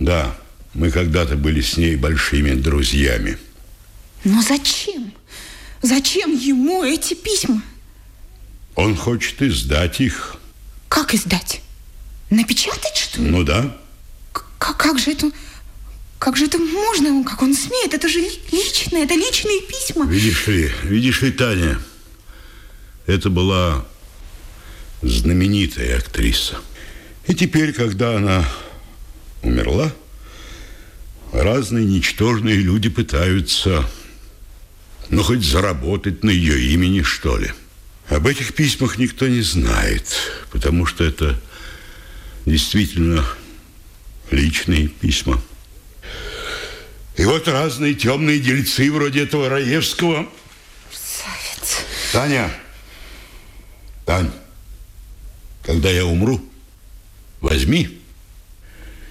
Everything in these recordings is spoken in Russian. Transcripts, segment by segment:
Да, мы когда-то были с ней большими друзьями. Но зачем? Зачем ему эти письма? Он хочет издать их. Как издать? Напечатать, что ли? Ну да. К как же это... Как же это можно? Как он смеет? Это же личное, это личные письма. Видишь ли, видишь ли, Таня, это была знаменитая актриса. И теперь, когда она умерла, разные ничтожные люди пытаются, ну, хоть заработать на ее имени, что ли. Об этих письмах никто не знает, потому что это действительно личные письма. И вот разные темные дельцы вроде этого Раевского. Мерзавец. Таня, Тань, когда я умру, возьми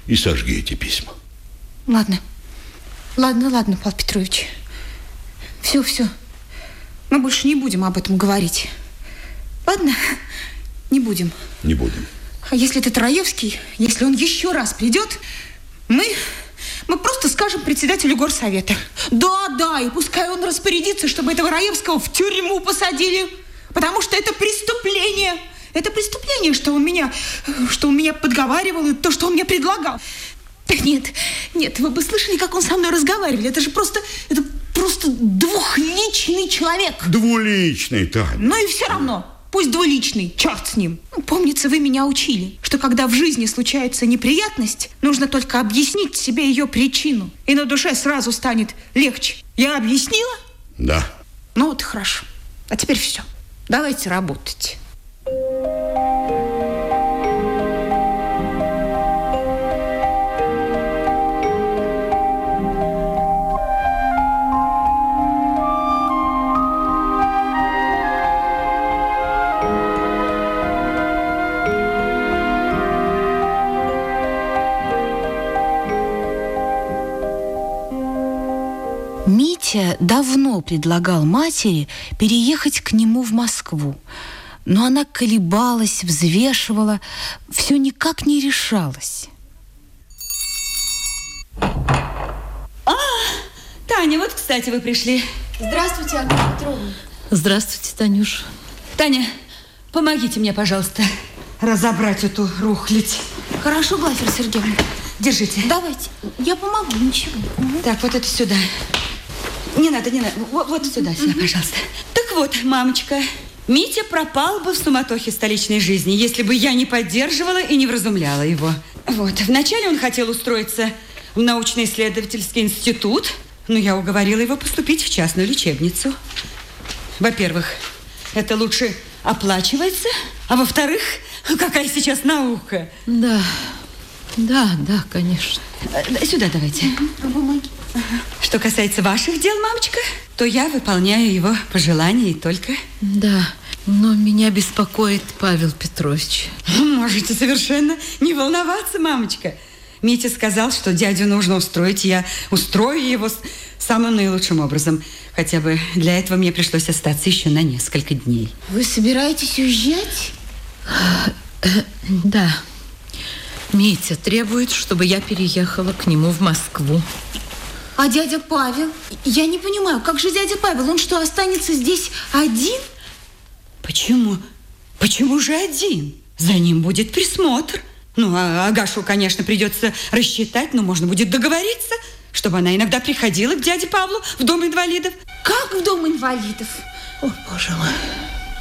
и сожги эти письма. Ладно. Ладно, ладно, Павел Петрович. Все, все. Мы больше не будем об этом говорить. Ладно? Не будем. Не будем. А если это Троевский, если он еще раз придет, мы мы просто скажем председателю горсовета. Да, да, и пускай он распорядится, чтобы этого Раевского в тюрьму посадили. Потому что это преступление. Это преступление, что он меня, что он меня подговаривал, и то, что он мне предлагал. Так нет, нет, вы бы слышали, как он со мной разговаривал. Это же просто, это просто двухличный человек. Двуличный, Таня. Ну и все равно. Пусть двуличный, черт с ним. Ну, помнится, вы меня учили, что когда в жизни случается неприятность, нужно только объяснить себе ее причину. И на душе сразу станет легче. Я объяснила? Да. Ну вот хорошо. А теперь все. Давайте работать. Митя давно предлагал матери переехать к нему в Москву, но она колебалась, взвешивала, все никак не решалась. А, Таня, вот, кстати, вы пришли. Здравствуйте, Анна Петровна. Здравствуйте, Танюш. Таня, помогите мне, пожалуйста, разобрать эту рухлядь. Хорошо, Глафира Сергеевна. Держите. Давайте. Я помогу, ничего. Так, вот это сюда. Не надо, не надо. Вот, вот сюда, сюда, пожалуйста. Так вот, мамочка, Митя пропал бы в суматохе столичной жизни, если бы я не поддерживала и не вразумляла его. Вот. Вначале он хотел устроиться в научно-исследовательский институт, но я уговорила его поступить в частную лечебницу. Во-первых, это лучше оплачивается, а во-вторых, какая сейчас наука. Да, да, да, конечно. Э, Сюда давайте. Бумаги. Что касается ваших дел, мамочка, то я выполняю его пожелания и только. Да, но меня беспокоит Павел Петрович. Можете совершенно не волноваться, мамочка. Митя сказал, что дядю нужно устроить, и я устрою его самым наилучшим образом. Хотя бы для этого мне пришлось остаться еще на несколько дней. Вы собираетесь уезжать? Да. Митя требует, чтобы я переехала к нему в Москву. А дядя Павел? Я не понимаю, как же дядя Павел? Он что, останется здесь один? Почему? Почему же один? За ним будет присмотр. Ну, а Агашу, конечно, придется рассчитать, но можно будет договориться, чтобы она иногда приходила к дяде Павлу в дом инвалидов. Как в дом инвалидов? О, боже мой.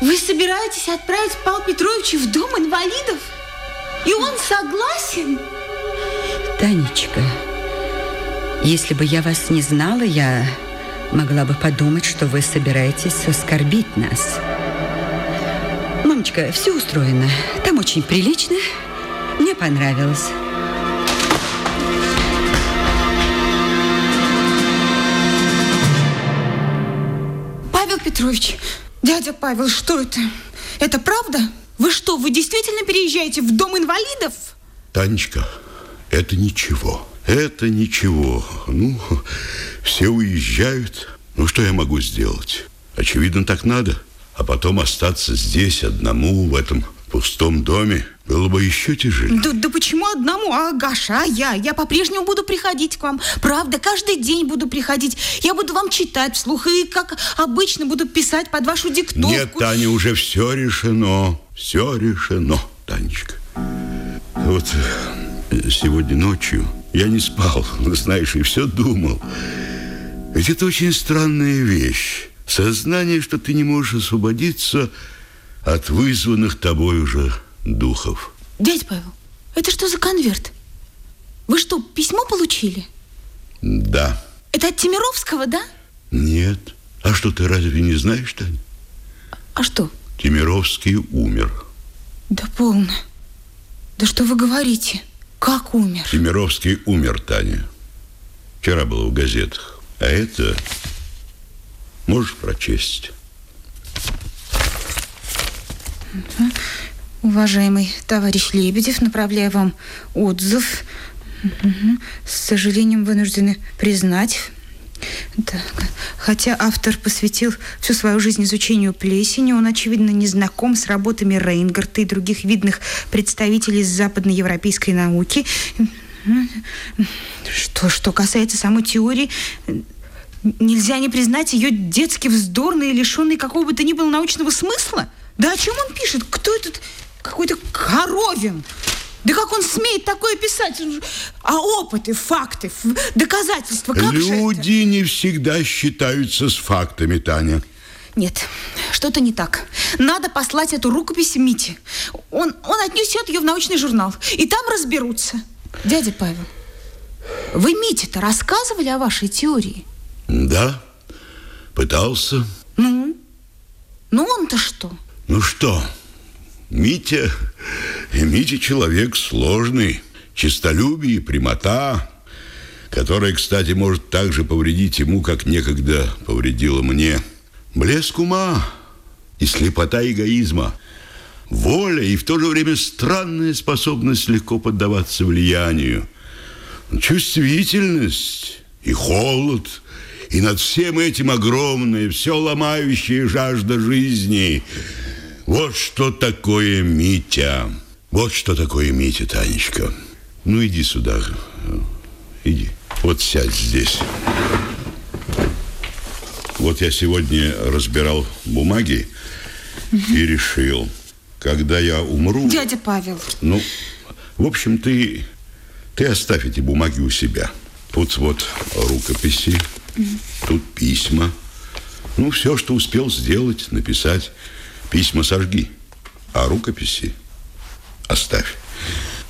Вы собираетесь отправить Павла Петровича в дом инвалидов? И он согласен? Танечка, если бы я вас не знала, я могла бы подумать, что вы собираетесь оскорбить нас. Мамочка, все устроено. Там очень прилично. Мне понравилось. Павел Петрович, дядя Павел, что это? Это правда? Вы что, вы действительно переезжаете в дом инвалидов? Танечка, это ничего. Это ничего. Ну, все уезжают. Ну, что я могу сделать? Очевидно, так надо. А потом остаться здесь одному в этом пустом доме было бы еще тяжелее. Да, да почему одному? А Гаша, а я? Я по-прежнему буду приходить к вам. Правда, каждый день буду приходить. Я буду вам читать вслух и, как обычно, буду писать под вашу диктовку. Нет, Таня, уже все решено. Все решено, Танечка. Вот э, сегодня ночью я не спал, знаешь, и все думал. Ведь это очень странная вещь. Сознание, что ты не можешь освободиться от вызванных тобой уже духов. Дядь Павел, это что за конверт? Вы что, письмо получили? Да. Это от Тимировского, да? Нет. А что, ты разве не знаешь, Таня? А что? Тимировский умер. Да полно. Да что вы говорите? Как умер? Тимировский умер, Таня. Вчера было в газетах. А это можешь прочесть. Уважаемый товарищ Лебедев, направляю вам отзыв. С сожалением вынуждены признать, так. Хотя автор посвятил всю свою жизнь изучению плесени, он, очевидно, не знаком с работами Рейнгарта и других видных представителей западноевропейской науки. Что, что касается самой теории, нельзя не признать ее детски вздорной и лишенной какого бы то ни было научного смысла. Да о чем он пишет? Кто этот какой-то Коровин? Да как он смеет такое писать? А опыты, факты, доказательства, как Люди не всегда считаются с фактами, Таня. Нет, что-то не так. Надо послать эту рукопись Мите. Он, он отнесет ее в научный журнал, и там разберутся. Дядя Павел, вы Мите-то рассказывали о вашей теории? Да, пытался. Ну? Ну он-то что? Ну что, Митя, Митя человек сложный, честолюбие и прямота, которая, кстати, может так же повредить ему, как некогда повредила мне. Блеск ума и слепота эгоизма, воля и в то же время странная способность легко поддаваться влиянию, чувствительность и холод, и над всем этим огромная, все ломающая жажда жизни – вот что такое Митя. Вот что такое Митя, Танечка. Ну, иди сюда. Иди. Вот сядь здесь. Вот я сегодня разбирал бумаги угу. и решил, когда я умру... Дядя Павел. Ну, в общем, ты, ты оставь эти бумаги у себя. Тут вот рукописи. Тут письма. Ну, все, что успел сделать, написать. Письма сожги, а рукописи оставь.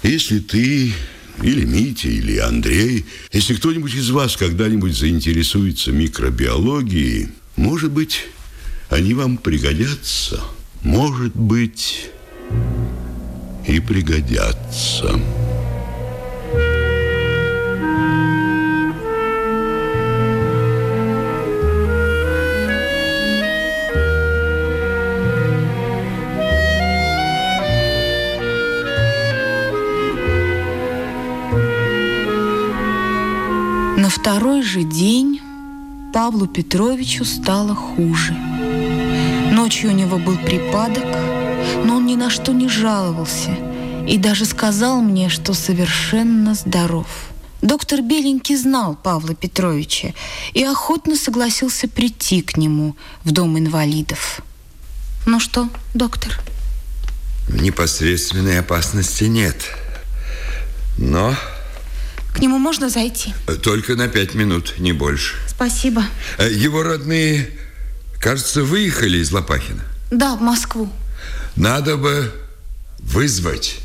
Если ты или Митя, или Андрей, если кто-нибудь из вас когда-нибудь заинтересуется микробиологией, может быть, они вам пригодятся. Может быть, и пригодятся. Второй же день Павлу Петровичу стало хуже. Ночью у него был припадок, но он ни на что не жаловался и даже сказал мне, что совершенно здоров. Доктор Беленький знал Павла Петровича и охотно согласился прийти к нему в дом инвалидов. Ну что, доктор? Непосредственной опасности нет. Но к нему можно зайти? Только на пять минут, не больше. Спасибо. Э, его родные, кажется, выехали из Лопахина. Да, в Москву. Надо бы вызвать.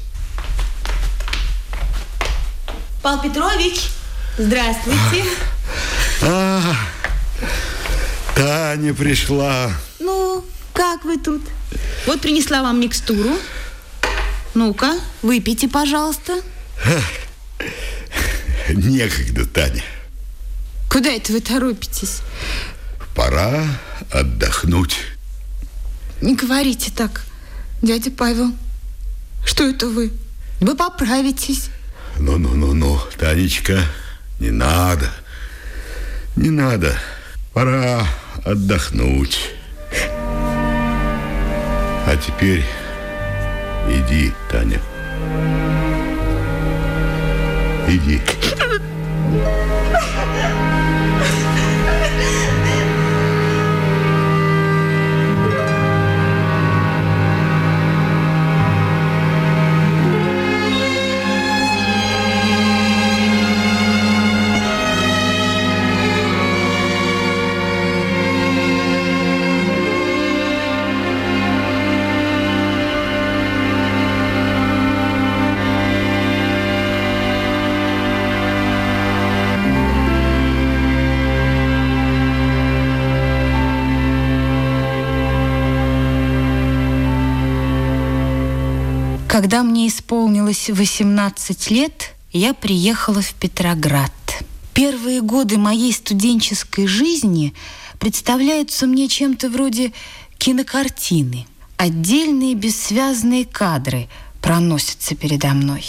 Павел Петрович, здравствуйте. А, Таня пришла. Ну, как вы тут? Вот принесла вам микстуру. Ну-ка, выпейте, пожалуйста. Некогда, Таня. Куда это вы торопитесь? Пора отдохнуть. Не говорите так, дядя Павел. Что это вы? Вы поправитесь. Ну-ну-ну-ну, Танечка, не надо. Не надо. Пора отдохнуть. А теперь Иди, Таня. Иди. Yeah. Когда мне исполнилось 18 лет, я приехала в Петроград. Первые годы моей студенческой жизни представляются мне чем-то вроде кинокартины. Отдельные бессвязные кадры проносятся передо мной.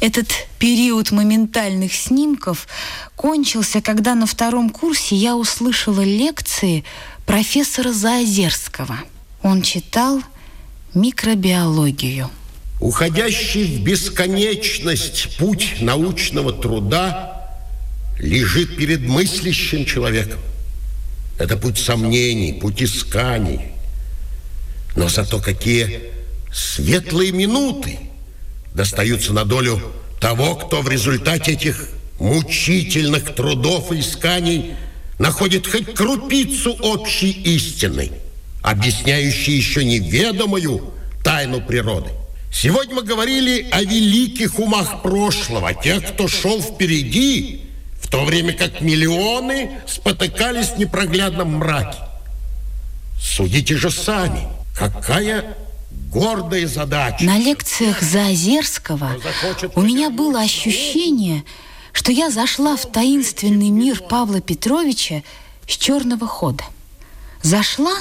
Этот период моментальных снимков кончился, когда на втором курсе я услышала лекции профессора Заозерского. Он читал микробиологию. Уходящий в бесконечность путь научного труда лежит перед мыслящим человеком. Это путь сомнений, путь исканий. Но зато какие светлые минуты достаются на долю того, кто в результате этих мучительных трудов и исканий находит хоть крупицу общей истины, объясняющей еще неведомую тайну природы. Сегодня мы говорили о великих умах прошлого, тех, кто шел впереди, в то время как миллионы спотыкались в непроглядном мраке. Судите же сами, какая гордая задача. На лекциях Заозерского у меня было ощущение, что я зашла в таинственный мир Павла Петровича с черного хода. Зашла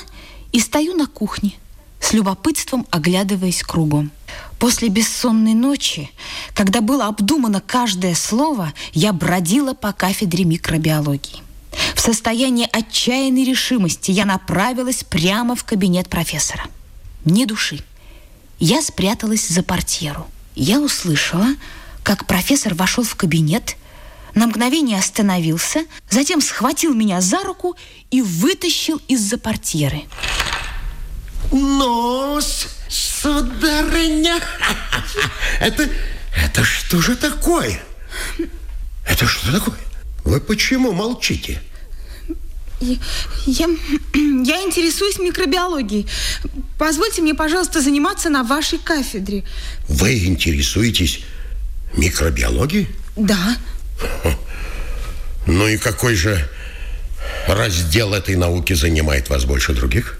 и стою на кухне, с любопытством оглядываясь кругом. После бессонной ночи, когда было обдумано каждое слово, я бродила по кафедре микробиологии. В состоянии отчаянной решимости я направилась прямо в кабинет профессора. Не души. Я спряталась за портьеру. Я услышала, как профессор вошел в кабинет, на мгновение остановился, затем схватил меня за руку и вытащил из-за портьеры. Нос, сударыня. Это, это что же такое? Это что такое? Вы почему молчите? Я, я, я интересуюсь микробиологией. Позвольте мне, пожалуйста, заниматься на вашей кафедре. Вы интересуетесь микробиологией? Да. Ну и какой же раздел этой науки занимает вас больше других?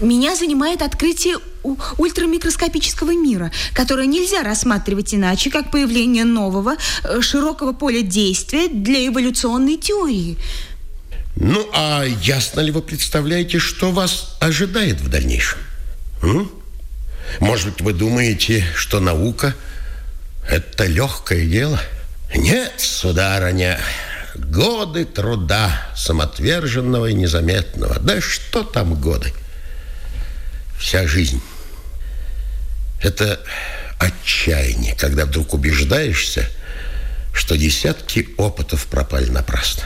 Меня занимает открытие ультрамикроскопического мира, которое нельзя рассматривать иначе, как появление нового э, широкого поля действия для эволюционной теории. Ну, а ясно ли вы представляете, что вас ожидает в дальнейшем? М? Может быть, вы думаете, что наука – это легкое дело? Нет, сударыня, годы труда самоотверженного и незаметного. Да что там годы? Вся жизнь. Это отчаяние, когда вдруг убеждаешься, что десятки опытов пропали напрасно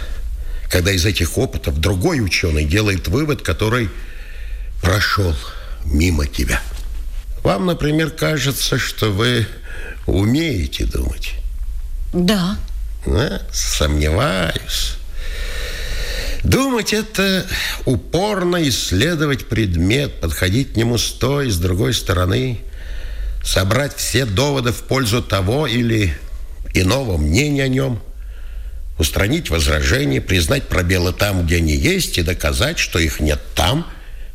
когда из этих опытов другой ученый делает вывод, который прошел мимо тебя. Вам, например, кажется, что вы умеете думать. Да. А, сомневаюсь. Думать – это упорно исследовать предмет, подходить к нему с той, с другой стороны, собрать все доводы в пользу того или иного мнения о нем – устранить возражения, признать пробелы там, где они есть, и доказать, что их нет там,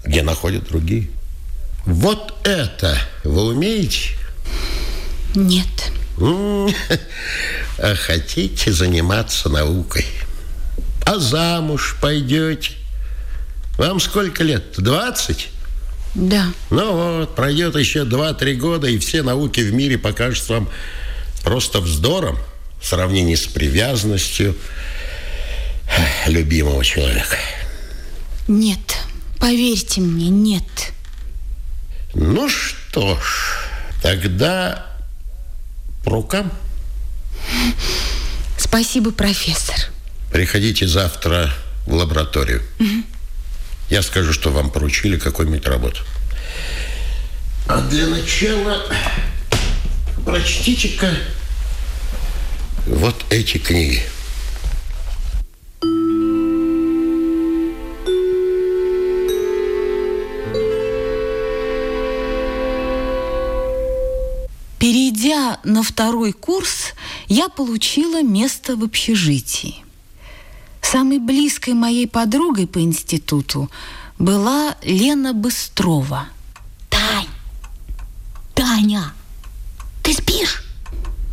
где находят другие. Вот это вы умеете? Нет. А хотите заниматься наукой? А замуж пойдете? Вам сколько лет? 20? Да. Ну вот, пройдет еще 2-3 года, и все науки в мире покажутся вам просто вздором в сравнении с привязанностью любимого человека. Нет, поверьте мне, нет. Ну что ж, Тогда по рукам. Спасибо, профессор. Приходите завтра в лабораторию. Я скажу, что вам поручили какую-нибудь работу. А для начала прочтите-ка вот эти книги. Перейдя на второй курс, я получила место в общежитии. Самой близкой моей подругой по институту была Лена Быстрова. Тань! Таня! Ты спишь?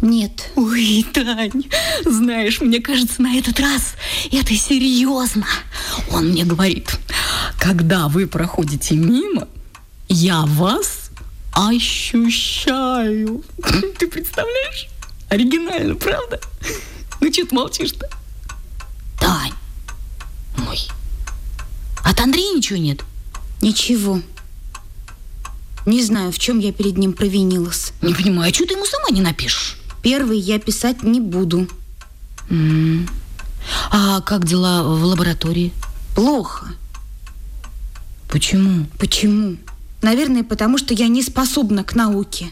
Нет. Ой, Тань, знаешь, мне кажется, на этот раз это серьезно. Он мне говорит, когда вы проходите мимо, я вас ощущаю. Ты представляешь? Оригинально, правда? Ну, что ты молчишь-то? Тань, ой, от Андрея ничего нет? Ничего. Не знаю, в чем я перед ним провинилась. Не понимаю, а что ты ему сама не напишешь? Первый я писать не буду. А как дела в лаборатории? Плохо. Почему? Почему? Наверное, потому что я не способна к науке.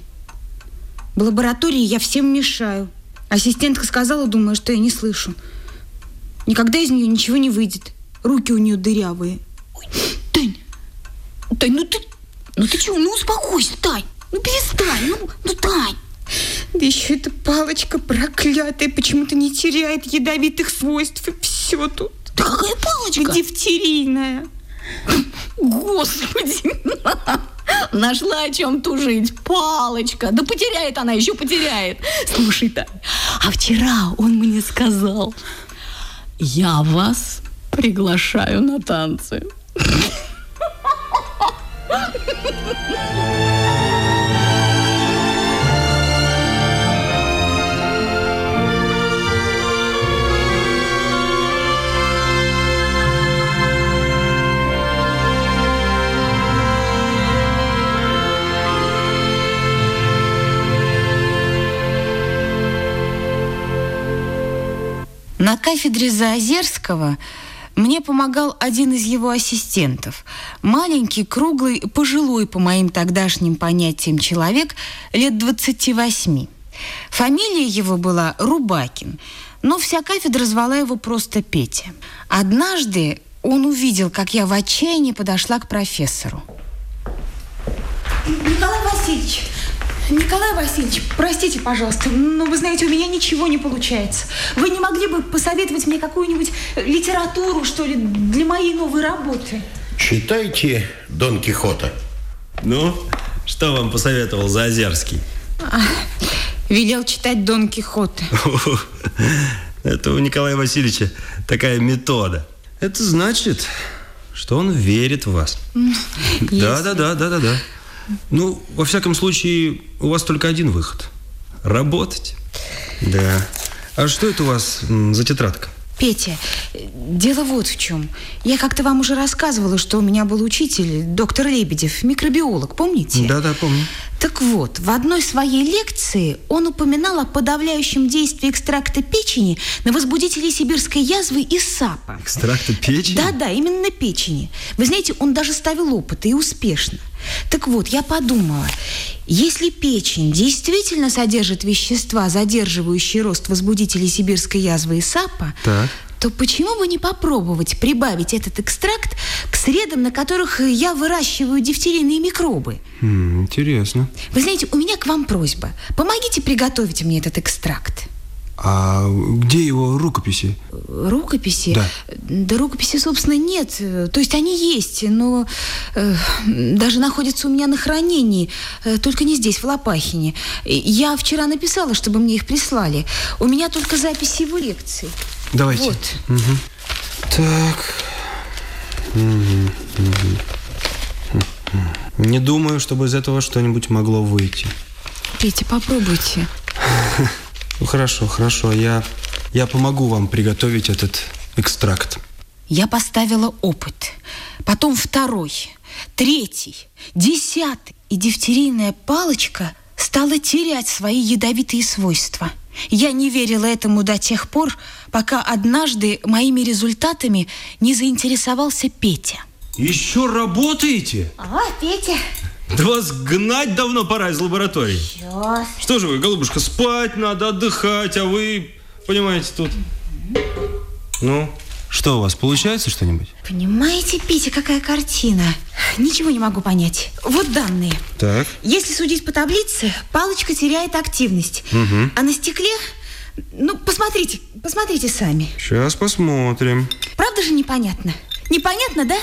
В лаборатории я всем мешаю. Ассистентка сказала, думаю, что я не слышу. Никогда из нее ничего не выйдет. Руки у нее дырявые. Ой, Тань, Тань, ну ты, ну ты чего, ну успокойся, Тань. Ну перестань, ну, ну Тань. Да еще эта палочка проклятая почему-то не теряет ядовитых свойств. И все тут. Да какая палочка? Дифтерийная. Господи, нашла о чем тужить. Палочка. Да потеряет она, еще потеряет. Слушай, Тань, а вчера он мне сказал, я вас приглашаю на танцы. На кафедре Заозерского мне помогал один из его ассистентов. Маленький, круглый, пожилой по моим тогдашним понятиям человек лет 28. Фамилия его была Рубакин, но вся кафедра звала его просто Петя. Однажды он увидел, как я в отчаянии подошла к профессору. Николай Васильевич, Николай Васильевич, простите, пожалуйста, но вы знаете, у меня ничего не получается. Вы не могли бы посоветовать мне какую-нибудь литературу, что ли, для моей новой работы? Читайте Дон Кихота. Ну, что вам посоветовал Заозерский? А, велел читать Дон Кихота. Это у Николая Васильевича такая метода. Это значит, что он верит в вас. Да, Ну, во всяком случае, у вас только один выход. Работать. Да. А что это у вас за тетрадка? Петя, дело вот в чем. Я как-то вам уже рассказывала, что у меня был учитель, доктор Лебедев, микробиолог, помните? Да-да, помню. Так вот, в одной своей лекции он упоминал о подавляющем действии экстракта печени на возбудителей сибирской язвы и САПа. Экстракта печени? Да-да, именно печени. Вы знаете, он даже ставил опыты и успешно. Так вот, я подумала, если печень действительно содержит вещества, задерживающие рост возбудителей сибирской язвы и САПа, так. то почему бы не попробовать прибавить этот экстракт к средам, на которых я выращиваю дифтерийные микробы? М, интересно. Вы знаете, у меня к вам просьба. Помогите приготовить мне этот экстракт. А где его рукописи? Рукописи? Да. Да рукописи, собственно, нет. То есть они есть, но э, даже находятся у меня на хранении. Э, только не здесь, в Лопахине. Я вчера написала, чтобы мне их прислали. У меня только записи его лекций. Давайте. Вот. Мгм. Так. Не думаю, чтобы из этого что-нибудь могло выйти. Петя, попробуйте. Ну хорошо, хорошо. Я, я помогу вам приготовить этот экстракт. Я поставила опыт, потом второй, третий, десятый. И дифтерийная палочка стала терять свои ядовитые свойства. Я не верила этому до тех пор, пока однажды моими результатами не заинтересовался Петя. Еще работаете? А, Петя. Да вас гнать давно пора из лаборатории. Сейчас. Что же вы, голубушка, спать надо, отдыхать, а вы, понимаете, тут... Ну, что у вас, получается что-нибудь? Понимаете, Петя, какая картина? Ничего не могу понять. Вот данные. Так. Если судить по таблице, палочка теряет активность. Угу. А на стекле... Ну, посмотрите, посмотрите сами. Сейчас посмотрим. Правда же непонятно? Непонятно, да?